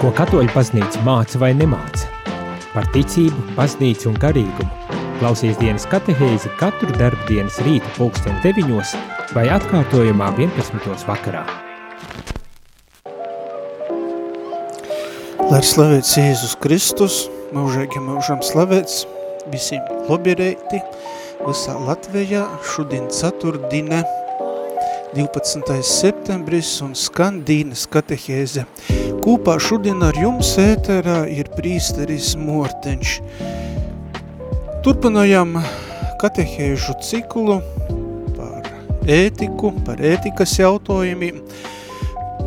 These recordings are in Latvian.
Ko katoļu baznīca māca vai nemāca? Par ticību, baznīcu un garīgumu. Klausies dienas katehēzi katru darbu dienas rīta pulksten 9 vai atkārtojumā 11. vakarā. Lai slavēts Jēzus Kristus, mūžēgi mūžam slavēts, visiem lobirēti, visā Latvijā, šodien ceturtdine, 12. septembris un skan dīnas katehēze. Kūpā šodien ar jums ēterā ir prīsteris Morteņš. Turpinājām katehēžu ciklu par ētiku, par ētikas jautājumiem,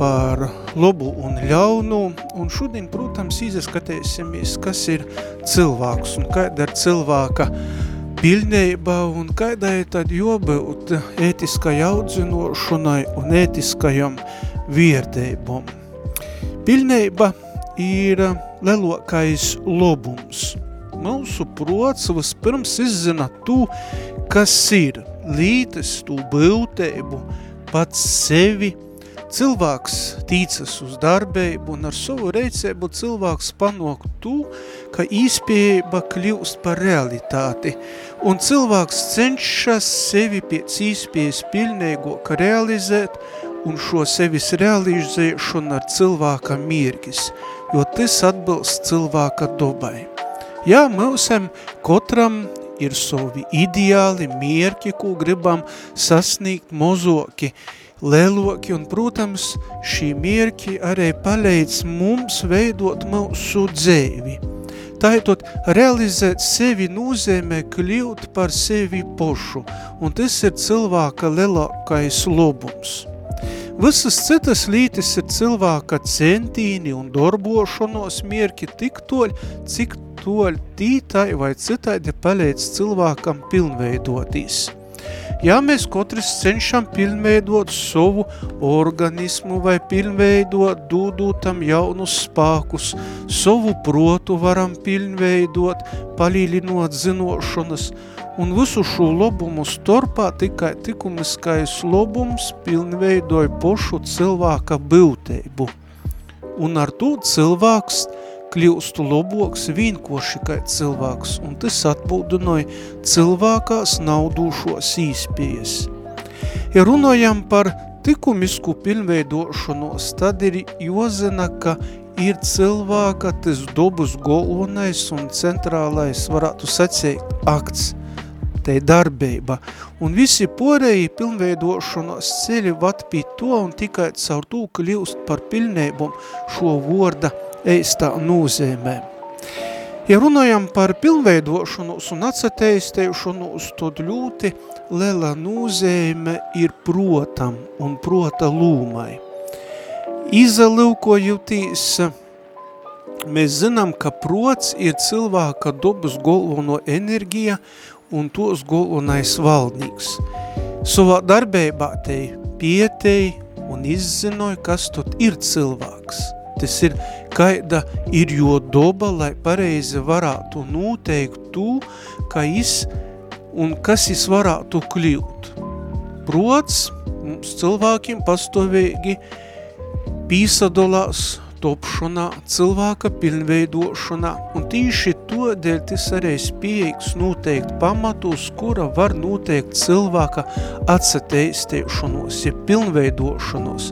par labu un ļaunu, un šodien, protams, izskatēsimies, kas ir cilvēks un kāda ir cilvēka pilnība un kādai tad jābūt ētiskai audzinošanai un ētiskajam vierdēbam. Pilnība ir lielākais lobums. Mūsu prots vispirms izzina to, kas ir lītes, tu būtību, pats sevi, Cilvēks tīcas uz darbību un ar savu reicēbu cilvēks panok to, ka īspējība kļūst par realitāti, un cilvēks cenšas sevi pēc īspējas pilnīgāk realizēt, un šo sevis realizēšanu ar cilvēka miergis, jo tas atbilst cilvēka dobai. Jā, mūsam katram ir savi ideāli, mierki, ko gribam sasniegt mozoki, leloki, un, protams, šī mierki arī palīdz mums veidot mūsu dzēvi. Tātad realizēt sevi nozīmē kļūt par sevi pošu, un tas ir cilvēka lielākais lobums. Visas citas lītis ir cilvēka centīni un darbošanos mierki tik toļ, cik toļ tītai vai citādi palīdz cilvēkam pilnveidotīs. Ja mēs katrs cenšam pilnveidot savu organismu vai pilnveidot, dūdūtam jaunus spākus, savu protu varam pilnveidot, palīlinot zinošanas, un visu šo lobumu starpā tikai tikumiskais lobums pilnveidoja pošu cilvēka būtību. Un ar to cilvēks – kļūstu loboks vienkoši kā cilvēks, un tas atbūdinoja cilvēkās naudūšos īspējas. Ja runājam par tikumisku pilnveidošanos, tad ir jozina, ka ir cilvēka tas dobus galvenais un centrālais, varētu sacīt, akts, te darbība. Un visi porēji pilnveidošanos ceļi vat pie to un tikai caur to kļūst par pilnību šo vorda eistā nozīmē. Ja runājam par pilnveidošanos un atsateistēšanos, tad ļoti liela nozīme ir protam un prota lūmai. Izalūkojotīs, mēs zinām, ka prots ir cilvēka dobas galveno enerģija un tos galvenais valdnīgs. Savā darbībā te pietei un izzinoja, kas tad ir cilvēks – tas ir, kaida ir jo doba, lai pareizi varētu noteikt to, ka is un kas is varētu kļūt. Prots, mums cilvēkiem pastāvīgi pīsadolās topšanā, cilvēka pilnveidošanā, un tīši to dēļ tas arī spējīgs noteikt pamatus, kura var noteikt cilvēka atsateistēšanos, ja pilnveidošanos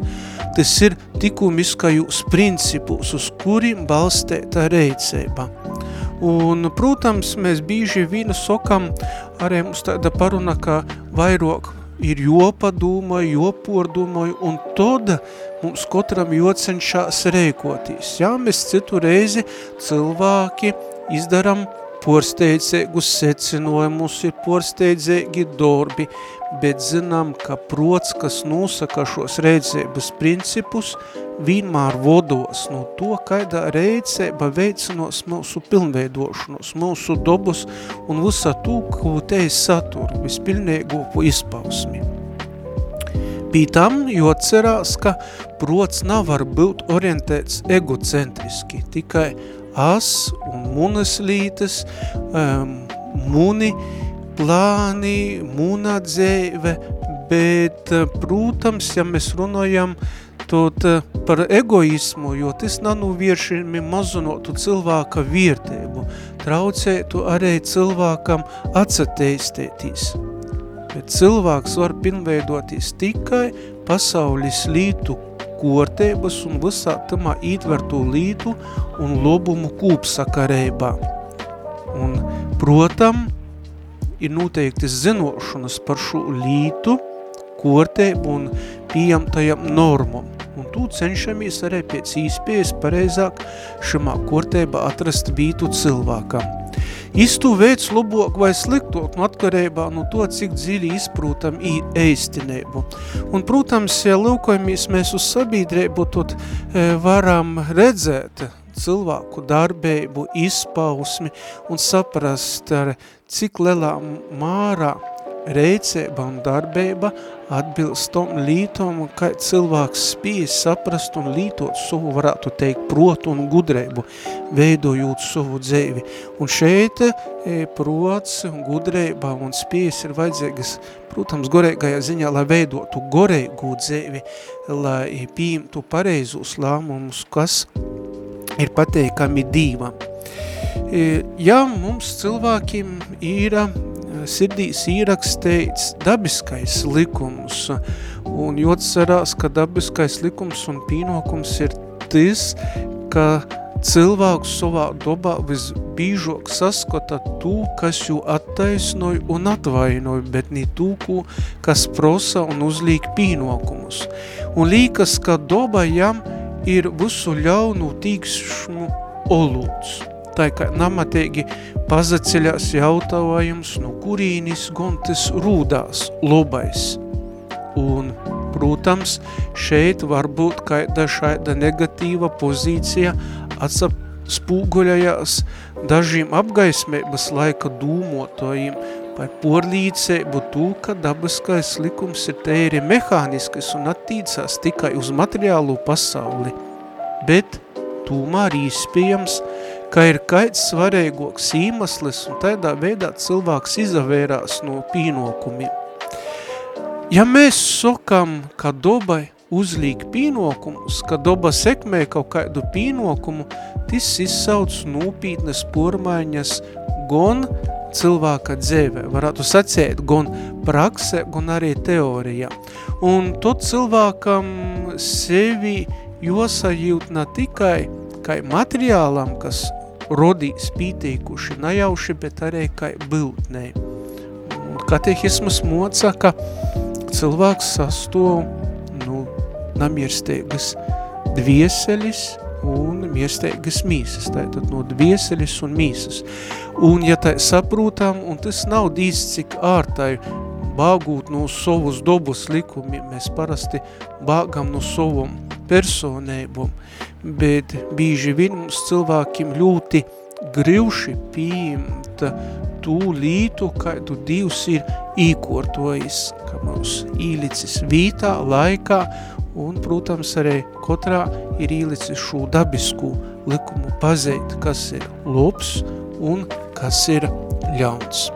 tas ir tikumiskajos principus, uz kuriem balstēta reicība. Un, protams, mēs bīži vīna sokam, arī mums tāda paruna, ka vairāk ir jopadūmoja, jopordūmoja, un tad mums katram jocenšās reikotīs. Jā, mēs citu reizi cilvēki izdaram porsteidzīgus secinājumus, ir porsteidzīgi darbi, bet zinām, ka prots, kas nosaka šos reidzības principus, vienmēr vodos no to, kādā reicība veicinos mūsu pilnveidošanos, mūsu dobus un visā to, ko te satur, vispilnīgāko izpausmi. Pie tam jocerās, ka prots nav var būt orientēts egocentriski, tikai as un munaslītes, um, muni, plāni, muna dzēve, bet, protams, ja mēs runājam, tad par egoismu, jo tas nanuvieršami mazunotu cilvēka vietēbu, traucētu arī cilvēkam atsateistētīs. Bet cilvēks var pilnveidoties tikai pasaules lītu kortēbas un visā tamā ītverto lītu un lobumu kūpsakarībā. Un, protam, ir noteikti zinošanas par šo lītu, kortēbu un pieņemtajam normam. Un tu cenšamies arī pēc īspējas pareizāk šamā kortēba atrast bītu cilvēkam. Istu veids labāk vai sliktot no atkarībā no to, cik dziļi izprūtam īstinību. Un, protams, ja lūkojamies mēs uz sabiedrību, tad e, varam redzēt cilvēku darbību, izpausmi un saprast, ar cik lielā mārā reicēba un darbība atbilst tom lītom, kā cilvēks spēj saprast un lītot savu, varētu teikt, protu un gudrību, veidojot savu dzēvi. Un šeit e, prots, gudrība un spējas ir vajadzīgas, protams, gorēgajā ziņā, lai veidotu gorēgu dzēvi, lai pieņemtu pareizus lēmumus, kas ir pateikami dīvam. E, ja mums cilvēkiem ir sirdīs ierakstīts dabiskais likums, un jāatcerās, ka dabiskais likums un pienākums ir tas, ka cilvēks savā dobā visbīžok saskata tū, kas jū attaisnoja un atvainoja, bet ne tū, kas prosa un uzlīk pienākumus. Un līkas, ka doba jam ir visu ļaunu tīkšmu olūts. Tā kā namatīgi pazaceļās jautājums, no kurīnis gontes rūdās lobais. Un, protams, šeit var būt kāda šāda negatīva pozīcija atspūguļajās dažiem apgaismības laika dūmotojiem par porlīdzību tū, ka dabiskais likums ir tēri mehāniskas un attīcās tikai uz materiālu pasauli, bet tūmēr īspējams, ka ir kaits svarīgoks īmaslis un tādā veidā cilvēks izavērās no pīnokumiem. Ja mēs sokam, ka dobai uzlīk pīnokumus, ka doba sekmē kaut kādu pīnokumu, tas izsauc nūpītnes pormaiņas gan cilvēka dzēvē, varētu sacēt, gan praksē, gan arī teorijā. Un tot cilvēkam sevi josajūt ne tikai kā materiālam, kas rodīs pītīkuši najauši, bet arī kā būtnē. Katehismas moca, ka cilvēks sastov nu, namierstīgas dvieseļis un miersteigas mīsas, tātad no dvieseļis un mīsas. Un ja tā saprūtām, un tas nav dīs cik ārtai bāgūt no savus dobus likumiem, mēs parasti bāgam no savam personībām, bet bīži vien mums cilvēkiem ļoti grivši pieņemt tū lītu, kādu Dievs ir īkortojis, ka mums īlicis vītā, laikā, un, protams, arī katrā ir īlicis šo dabisku likumu pazeit, kas ir labs un kas ir ļauns.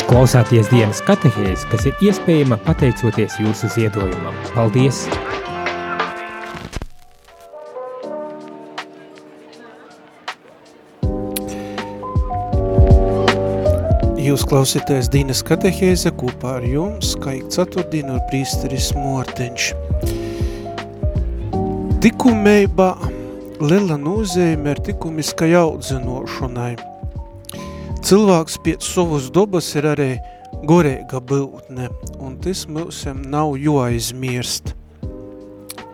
Jūs klausāties dienas katehēs, kas ir iespējama pateicoties jūsu ziedojumam. Paldies! Jūs klausīties Dīnas katehēze kopā ar jums, kā ik ceturtdienu ar prīsteris Morteņš. Tikumeiba liela nozīme ir tikumiskai audzinošanai – Cilvēks pēc savas dobas ir arī gorēga būtne, un tas mūsam nav jāizmirst.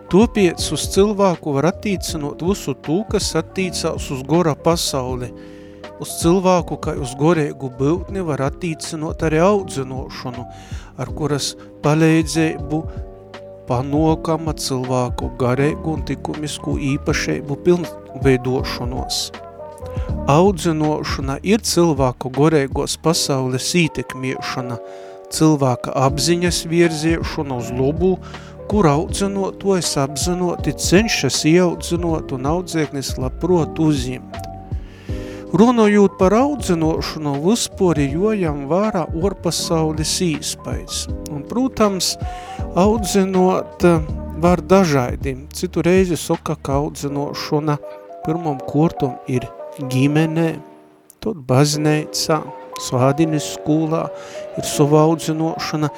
Topiec uz cilvēku var attīcinot visu to, kas attīcās uz gora pasauli. Uz cilvēku, kā uz gorēgu būtni, var attīcinot arī audzinošanu, ar kuras palīdzību panokama cilvēku garēgu un tikumisku īpašību pilnveidošanos. Audzinošana ir cilvēku gorēgos pasaules ītekmiešana, cilvēka apziņas virziešana uz lobu, kur audzinot to es apzinoti cenšas ieaudzinot un audzēknis labprot uzņemt. Runājot par audzinošanu, vispori jojam vārā orpasaules īspaids. Un, protams, audzinot var dažādi. Citu reizi soka, ka audzinošana pirmam kortum ir ģimenē, tad baznīcā, svādinis skolā ir sava audzinošana,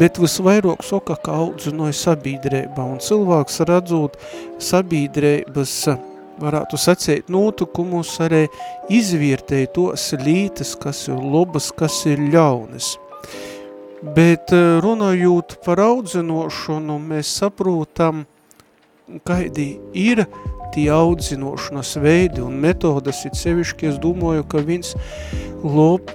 bet visvairāk soka, ka audzinoja sabiedrībā, un cilvēks redzot sabiedrības, varētu sacēt, notikumus arī izvērtēja tos lītas, kas ir labas, kas ir ļaunas. Bet runājot par audzinošanu, mēs saprotam, kaidi ir tie audzinošanas veidi un metodas, it sevišķi es domāju, ka viens lob,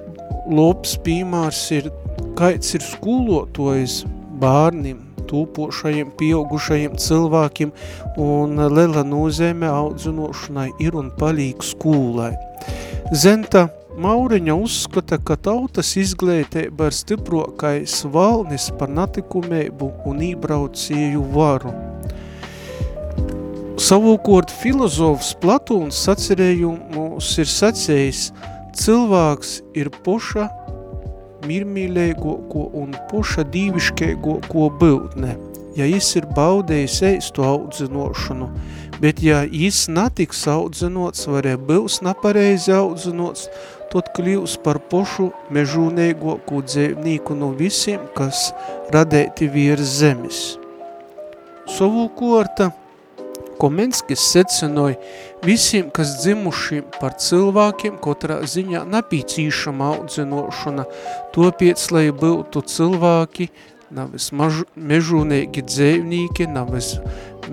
lobs pīmārs ir, kaits ir skolotojs bārnim, tūpošajiem, pieaugušajiem cilvēkiem, un lela nozīme audzinošanai ir un palīg skolai. Zenta Mauriņa uzskata, ka tautas izglītība ir stiprokais valnis par natikumēbu un ībraucēju varu. Savukārt filozofs Platūns sacerējumus ir sacējis, cilvēks ir poša mirmīlēgoko un puša dīviškēgoko būtne, ja jis ir baudējis eistu audzinošanu, bet ja jis natiks audzinots, varē būs napareizi audzinots, tad kļūs par pošu mežūnēgoku dzēvnīku no visiem, kas radēti virs zemes. Savu korta Komenskis secinoja, visiem, kas dzimušiem par cilvēkiem, katrā ziņā napīcīšama audzinošana, topiec, lai būtu cilvēki, navis mežūnīgi dzēvnīki, navis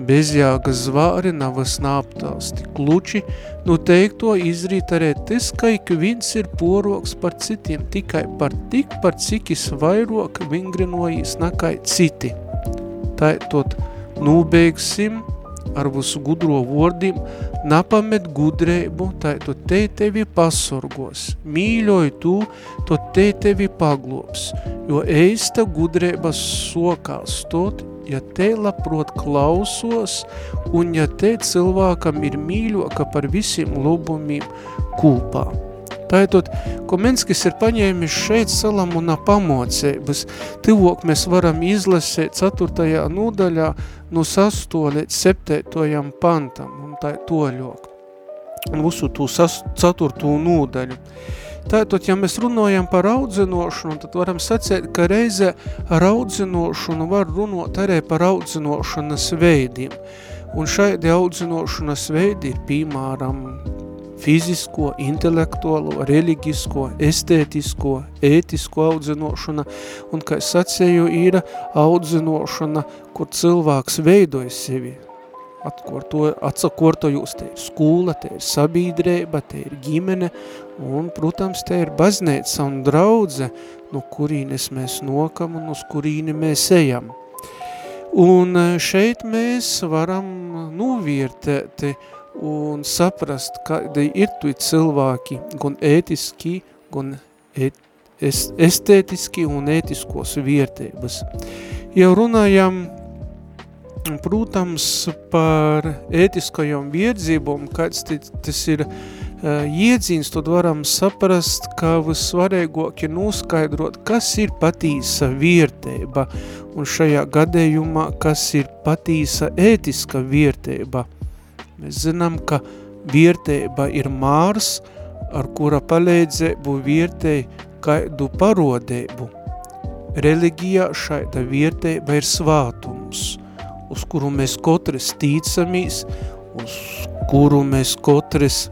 bezjāga zvāri, navis nāptāsti kluči, nu teikto izrīt arī tas, ka ik viens ir poroks par citiem, tikai par tik, par cik is vairok vingrinojīs nakai citi. Tā tot nūbeigsim, ar visu gudro vārdiem, napamet gudrību, tā tu te tevi pasorgos. Mīļoju tu, to te tevi paglobs, jo eista gudrība sokās tot, ja te labprot klausos, un ja te cilvēkam ir mīļoka par visiem lobumiem kūpā. Tātad, Komenskis ir paņēmis šeit Salamuna pamocības, tivok mēs varam izlasēt 4. nodaļā no 6. līdz 7. pantam, un tā toļok, un visu tū 4. nodaļu. Tātad, ja mēs runājam par audzinošanu, tad varam sacēt, ka reize ar audzinošanu var runāt arī par audzinošanas veidiem. Un šādi audzinošanas veidi ir, piemēram, fizisko, intelektuālo, reliģisko, estētisko, ētisko audzinošana, un, kā es sacēju, ir audzinošana, kur cilvēks veidoja sevi, atsakortojos, te ir skūla, te ir sabiedrība, te ir ģimene, un, protams, te ir baznīca un draudze, no kurīnes mēs nokam un uz kurīni mēs ejam. Un šeit mēs varam novērtēt un saprast, kādi ir tu cilvēki, gan ētiski, gan et, es, estētiski un ētiskos vietības. Ja runājam, protams, par ētiskajām viedzībām, kāds tas ir uh, iedzīns, tad varam saprast, ka vissvarīgāk ir noskaidrot, kas ir patīsa vērtība, un šajā gadījumā, kas ir patīsa ētiska vērtība – Mēs zinām, ka vierteiba ir mārs, ar kura palīdzību viertei kaidu parodēbu. Reliģijā šaida vierteiba ir svātums, uz kuru mēs katrs tīcamies, uz kuru mēs katrs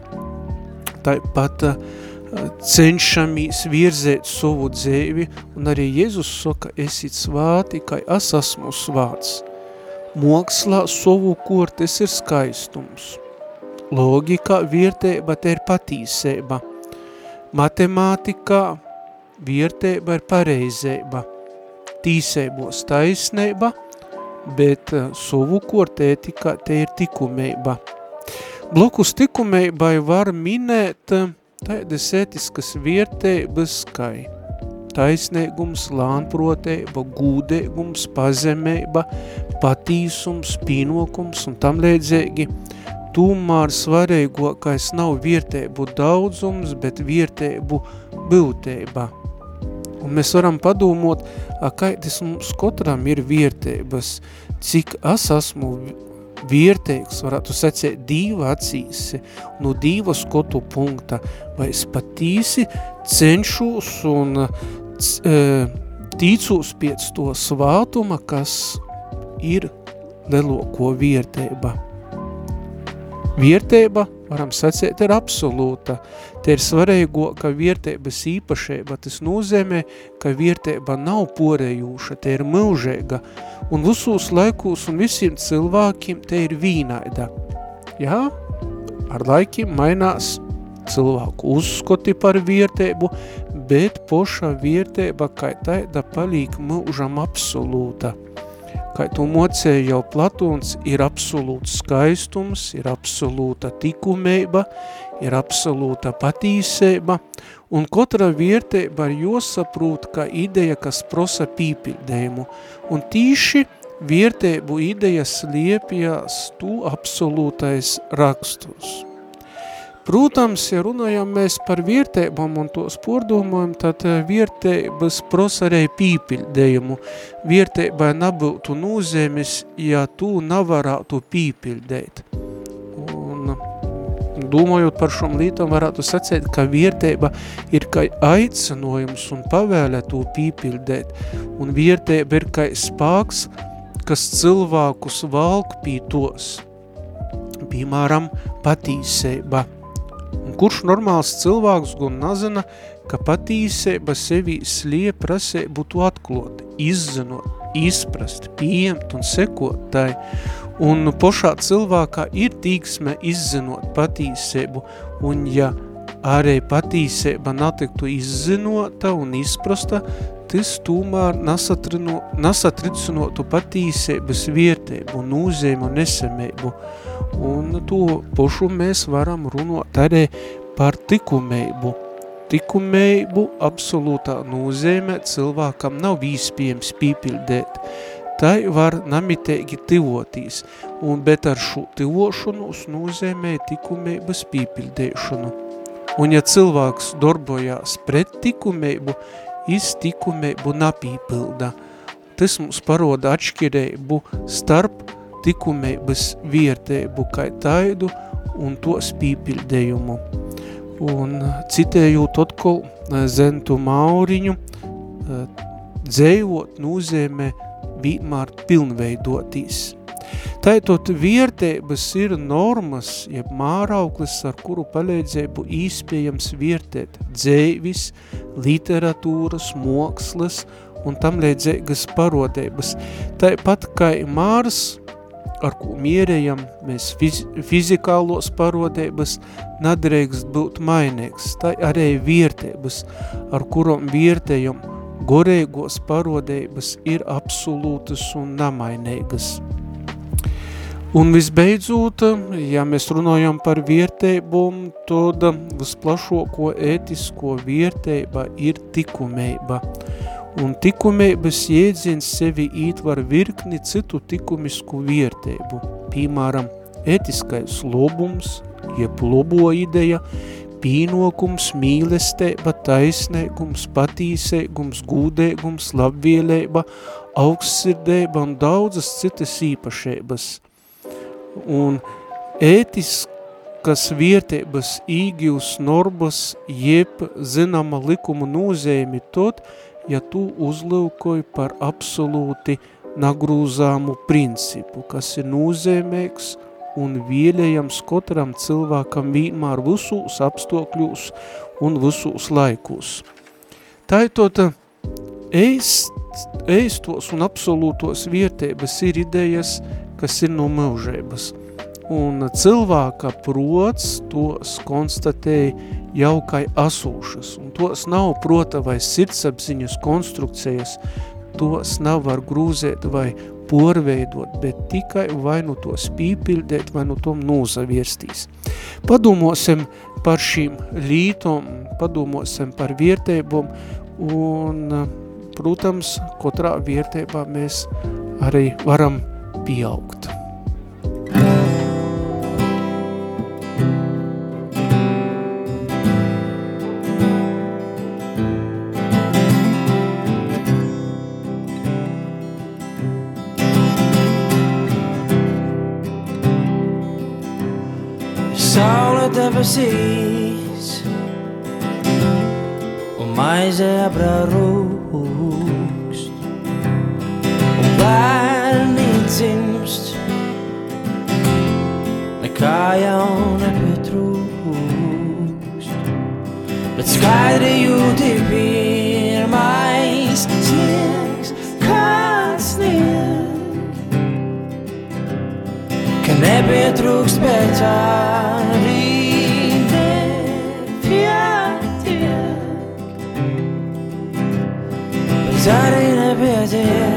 tāpat eh, cenšamies virzēt savu dzēvi, un arī Jēzus saka, esit svāti, kai es esmu svāts. Mokslā savu kortes ir skaistums. Logika viertēba te ir patīsēba. Matemātikā viertēba ir pareizēba. Tīsēbos taisnēba, bet eh, savu kortētika te ir tikumēba. Blokus tikumēbai var minēt eh, tādas etiskas viertēbas, kai taisnīgums, lānprotēba, gūdēgums, pazemēba, patīsums, pienokums un tam līdzīgi. Tomēr svarīgākais nav vietēbu daudzums, bet vietēbu būtība. Un mēs varam padomot, kā tas mums katram ir vietēbas, cik es esmu vērtīgs, varētu sacēt, divi acīs, no divu skotu punkta, vai es patīsi cenšos un e, tīcos pēc to svātuma, kas ir lieloko vērtība. Vērtība, varam sacīt, ir absolūta. Te ir svarīgo, ka vērtības īpašība, tas nozīmē, ka vērtība nav porējūša, te ir mūžēga, un visos laikos un visiem cilvēkiem te ir vīnaida. Jā, ar laikiem mainās cilvēku uzskoti par vērtību, bet poša vērtība, kā taida, palīk mūžam absolūta – kā to mocēja jau Platons, ir absolūts skaistums, ir absolūta tikumeiba, ir absolūta patīseiba, un katra vierteiba ir josaprūt, ka ideja, kas prosa pīpildējumu, un tīši vierteibu idejas liepjās tu absolūtais rakstus. Protams, ja runājam mēs par viertībām un to spordūmojumu, tad eh, viertības prosa arī pīpildējumu. Viertībai nebūtu nūzēmis, ja tu nevarētu pīpildēt. Un domājot par šom lītam, varētu sacēt, ka viertība ir kā aicinojums un pavēle to pīpildēt. Un viertība ir kā spāks, kas cilvēkus valk pie tos. Piemēram, patīseiba – Un kurš normāls cilvēks gan nazina, ka patīseiba sevi slie prasē būtu atklot, izzinot, izprast, pieņemt un sekot tai. Un pošā cilvēkā ir tīksme izzinot patīseibu, un ja arī patīseiba natiktu izzinota un izprasta, tas tomēr nesatricinotu patīseibas vietēbu, nūzēmu un nesameibu un to pašu mēs varam runāt arī par tikumeibu. Tikumeibu absolūtā nozīmē cilvēkam nav iespējams pīpildēt. Tai var namitēgi tivotīs, un bet ar šo tivošanos nozīmē tikumības pīpildēšanu. Un ja cilvēks darbojās pret tikumeibu, iz tikumeibu napīpilda. Tas mums paroda atšķirību starp likumības vietēbu kā taidu un to spīpildējumu. Un citējot atkal eh, Zentu Mauriņu, eh, dzējot nozīmē vienmēr pilnveidotīs. Tātot vietēbas ir normas, jeb mārauklis, ar kuru palīdzību īspējams vietēt dzēvis, literatūras, mokslas un tam līdzīgas parodēbas. Tāpat kā mārs ar ko mierējam, mēs fiz fizikālos parodēbas nadreikst būt mainīgs, tā arī viertēbas, ar kurom viertējam gorēgos parodēbas ir absolūtas un namainīgas. Un visbeidzot, ja mēs runājam par viertēbumu, tad visplašoko ētisko viertēba ir tikumeiba – un tikumības jēdziens sevi ītvar virkni citu tikumisku viertēbu, piemēram, etiskais lobums, jeb lobo ideja, pīnokums, mīlestība, taisnēgums, patīsēgums, gūdēgums, labvielēba, augstsirdēba un daudzas citas īpašības. Un ētiskas vietības īgivs norbas jeb zinama likuma nūzēmi tot, ja tu uzlūkoji par absolūti nagrūzāmu principu, kas ir nūzēmēks un vīļējams katram cilvēkam vienmēr visus apstokļus un visus laikus. Tāitot eist, eistos un absolūtos vietēbas ir idejas, kas ir no mūžēbas – un cilvēka prots tos konstatēja jau kā asūšas, un tos nav prota vai sirdsapziņas konstrukcijas, tos nav var grūzēt vai porveidot, bet tikai vai nu to spīpildēt, vai nu tom nūzavirstīs. Padomosim par šīm lītom, padomosim par vietēbom, un, protams, katrā vietībā mēs arī varam bir yoktu. Vocês, o mais é para rosto. Um bar dzimst. Nekā jau nepietrūkst bet skaidri jūti pirmais sniegs kāds sniegs. Ka nepietrūkst bet arī nepietiek. Bet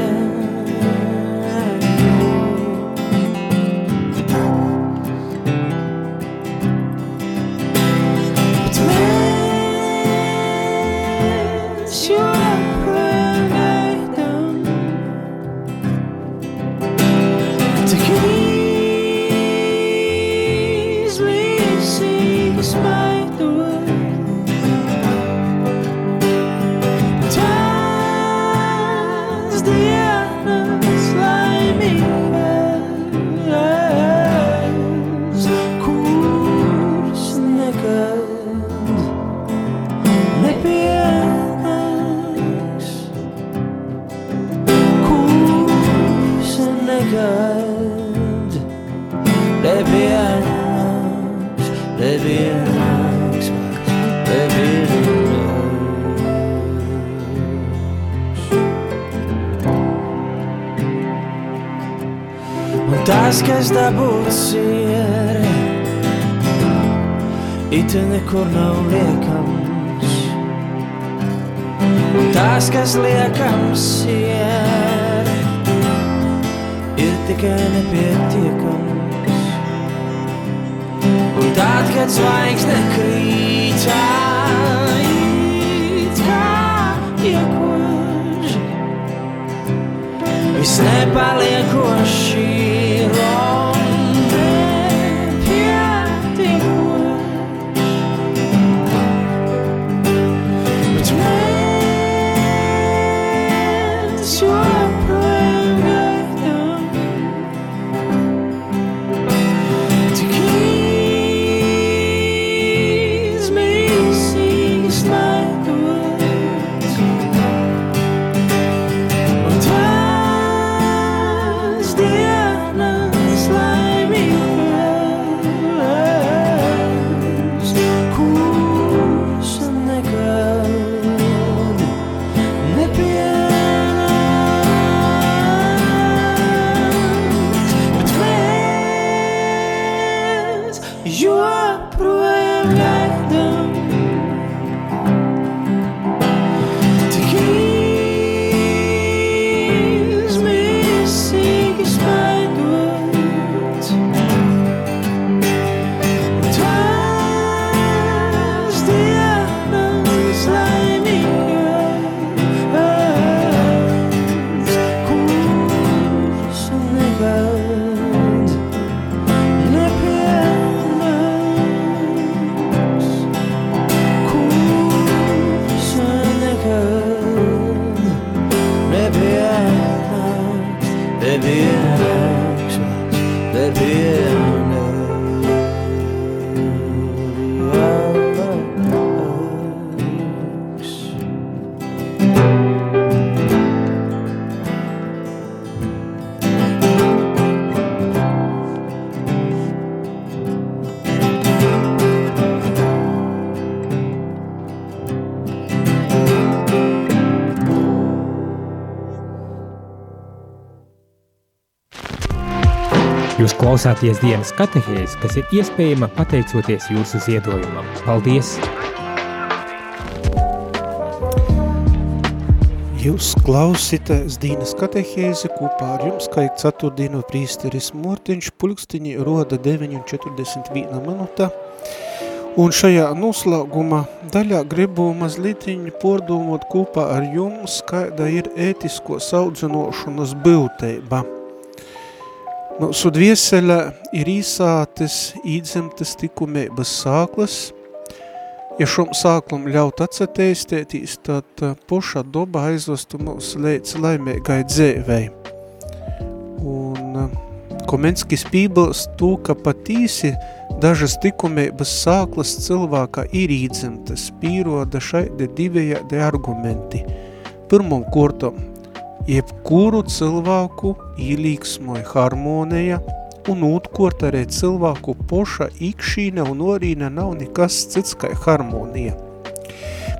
regarde les violons, les violons, les violons. Un tas, kas dabūts ir, it nekur nav liekams. Un tas, kas liekams ir tikai nepietiekams. Un tad, kad zvaigzne krītā, it kā iekož, viss nepaliekoši klausāties dienas katehēs, kas ir iespējama pateicoties jūsu ziedojumam. Paldies! Jūs klausītājs Dīnas katehēzi kopā ar jums, kā ik ceturtdienu prīsteris Mortiņš, pulkstiņi roda 9.41 minūte. Un šajā noslēguma daļā gribu mazlietiņu pordomot kopā ar jums, kāda ir ētisko saudzinošanas būtība. Mūsu dvieseļa ir īsātes, īdzemtas tikumēbas sāklas. Ja šom sāklam ļaut atsateistētīs, tad eh, poša doba aizvestu mūs līdz laimēgai dzēvei. Un eh, Komenskis pībils tū, ka patīsi dažas tikumēbas sāklas cilvēka ir īdzemtas, pīroda šaidi divējādi argumenti. Pirmam kortam, jebkuru cilvēku īlīgsmoja harmonija, un otrkort arī cilvēku poša ikšīne un orīne nav nekas cits kā harmonija.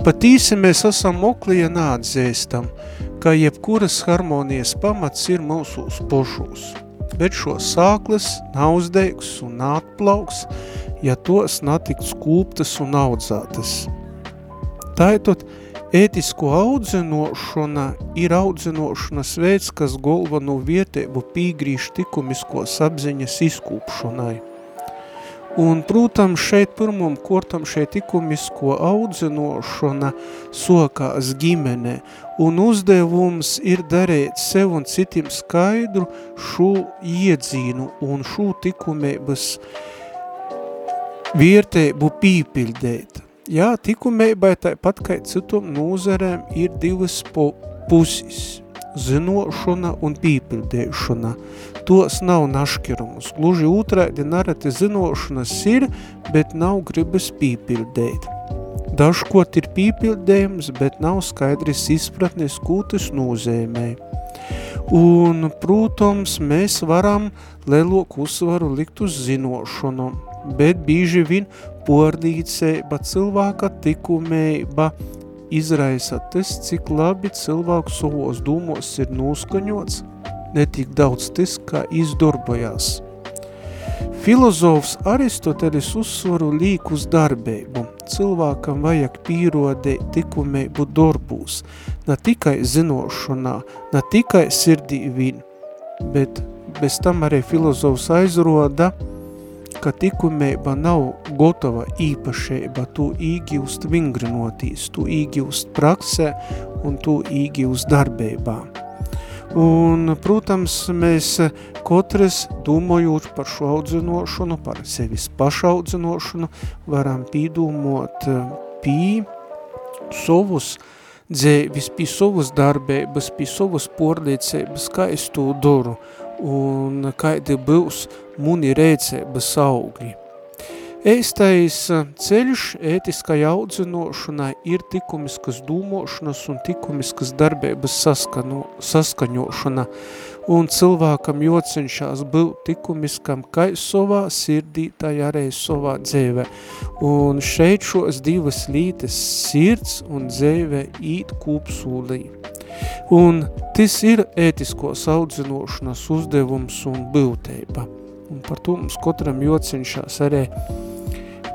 Pat īsi mēs esam mokli, ja neatzīstam, ka jebkuras harmonijas pamats ir mūsos pošos, bet šo sāklis nav uzdeigs un atplauks, ja tos natikt skūptas un audzētas. Tātad ētisko audzinošana ir audzinošanas veids, kas galvenu vietēbu pīgrīž tikumiskos apziņas izkūpšanai. Un, protams, šeit pirmam kortam šeit tikumisko audzinošana sokās ģimene, un uzdevums ir darīt sev un citiem skaidru šo iedzīnu un šo tikumēbas vietēbu pīpildēt. Jā, tikumēbai tāpat kā citom nozarēm ir divas puses – zinošana un pīpildēšana. Tos nav naškirumus. Gluži otrādi narati zinošanas ir, bet nav gribas pīpildēt. Dažkot ir pīpildējums, bet nav skaidrs izpratnes, ko tas nozīmē. Un, protams, mēs varam lielāku uzsvaru likt uz zinošanu, bet bieži vien pordīcēba, cilvēka tikumēba izraisa tas, cik labi cilvēku savos dūmos ir noskaņots, netik daudz tas, kā izdarbojās. Filozofs Aristotelis uzsvaru līk uz darbību. Cilvēkam vajag pīrodēt tikumību darbūs, ne tikai zinošanā, ne tikai sirdī vien, bet bez tam arī filozofs aizroda, ka tikumība nav gotova īpašība, tu īgīust vingrinotīs, tu īgīust praksē un tu īgīust darbībā. Un, protams, mēs katrs domājot par šo audzinošanu, par sevis pašaudzinošanu, varam pīdūmot pī savus dzēvis, pie savas darbības, pie savas porliecības, kā es to daru un kādi būs muni rēcības augļi. Eistais ceļš ētiskai audzinošanai ir tikumiskas dūmošanas un tikumiskas darbības saskano, saskaņošana, un cilvēkam jocenšās būt tikumiskam kai savā sirdī, tā arī savā dzēvē. Un šeit šos divas lītes sirds un dzēvē īt kūpsūlī. Un tas ir ētiskos audzinošanas uzdevums un būtība. Un par to mums katram jocenšās arī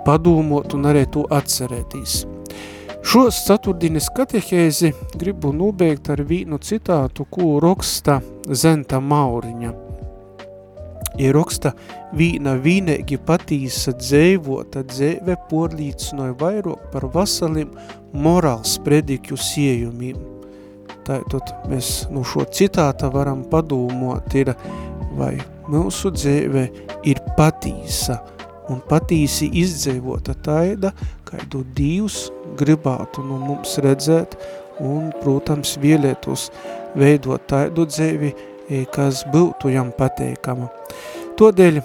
padomot un arī to atcerētīs. Šos ceturtdienas katehēzi gribu nobeigt ar vīnu citātu, ko raksta Zenta Mauriņa. Ja raksta vīna vīnēgi patīsa dzēvota dzēve porlīcinoja vairāk par vasalim morāls predikju siejumiem. Tātad mēs no šo citāta varam padomot, ir, vai mūsu dzēve ir patīsa, un patīsi izdzēvota taida, kaidu Dievs gribētu no mums redzēt un, protams, vēlētos veidot taidu dzēvi, e, kas būtu jam pateikama. Todēļ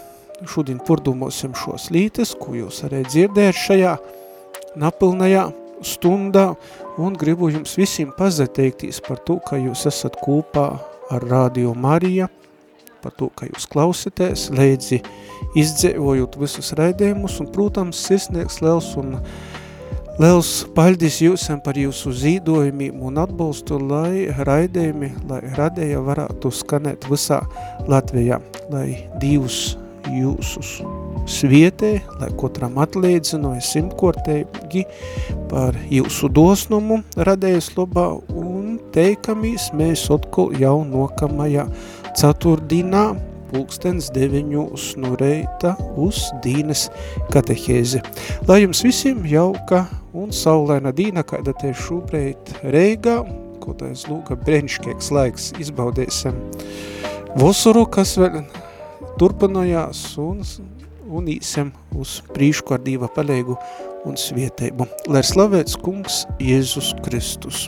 šodien purdumosim šos lītes, ko jūs arī dzirdējat šajā napilnajā stundā, un gribu jums visiem pazateikties par to, ka jūs esat kopā ar Radio Marija, par to, ka jūs klausieties, leidzi izdzēvojot visus raidējumus, un, protams, sirsnieks liels un liels paļdis jūsam par jūsu zīdojumiem un atbalstu, lai raidējumi, lai radēja varētu skanēt visā Latvijā, lai divus jūsus svietē, lai katram atliedzinoja simtkortēgi par jūsu dosnumu radējas labā un teikamīs mēs atkal jau nokamajā ceturtdienā pulkstens deviņos no reita uz Dīnes katehēzi. Lai jums visiem jauka un saulaina dīna, kāda te šobrīd Reigā, ko tā es lūga breniškieks laiks izbaudēsim vasaru, kas vēl turpinājās un, un īsam uz prīšku ar dīva palīgu un svietēbu. Lai slavēts kungs Jēzus Kristus.